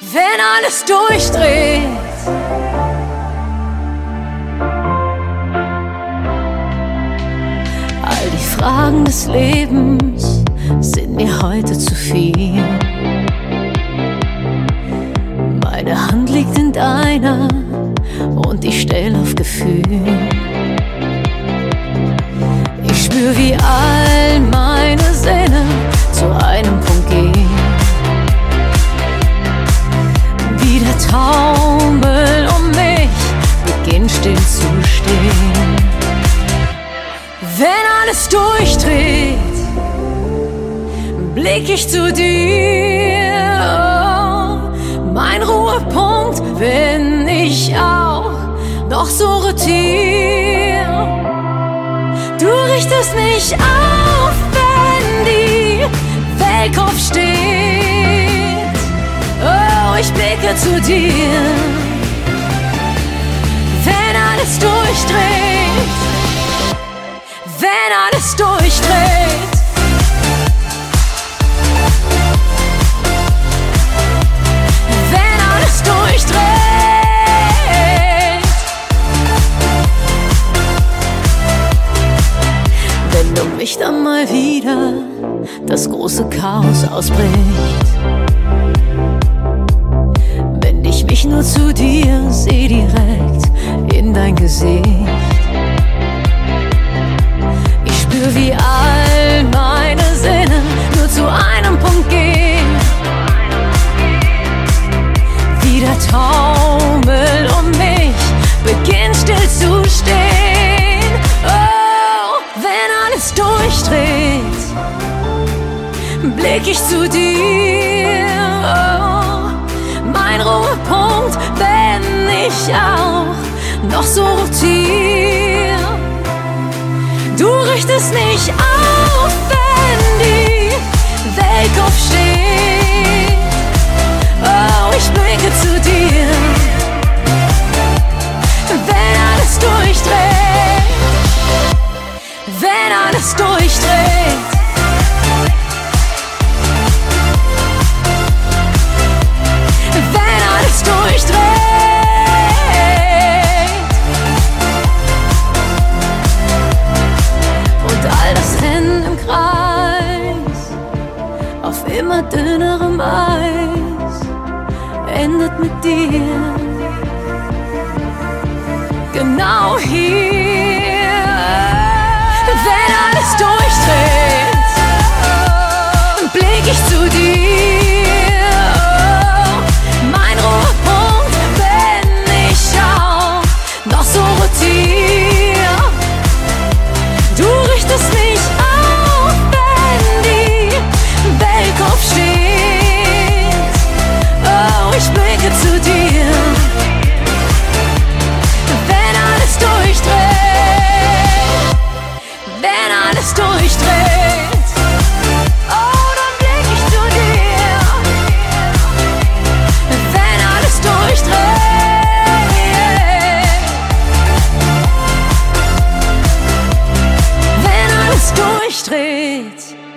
wenn alles durchdreht. All die Fragen des Lebens sind mir heute zu viel. Meine Hand liegt in deiner und ich stell auf Gefühl. Zu stehen. Wenn alles durchdreht, blick ich zu dir. Mein Ruhepunkt bin ich auch, doch so rotier. Du richtest mich auf, wenn die Welt Kopf steht. Oh, ich blicke zu dir, alles durchdreht, wenn alles durchdreht. Wenn alles durchdreht. Wenn um mich dann mal wieder das große Chaos ausbricht. Wenn ich mich nur zu dir seh direkt in dein Gesicht. Ich spür, wie all meine Sinne nur zu einem Punkt gehen. Wie der Taumel um mich beginnt still zu stehen. Oh, wenn alles durchdreht, blick ich zu dir. Oh, noch so rotier. Du richtest mich auf, wenn die Welt Kopf steht. Oh, ich blicke zu dir, wenn alles durchdreht, wenn alles durchdreht. Auf immer dünnerem Eis endet mit dir. Genau hier. durchdreht.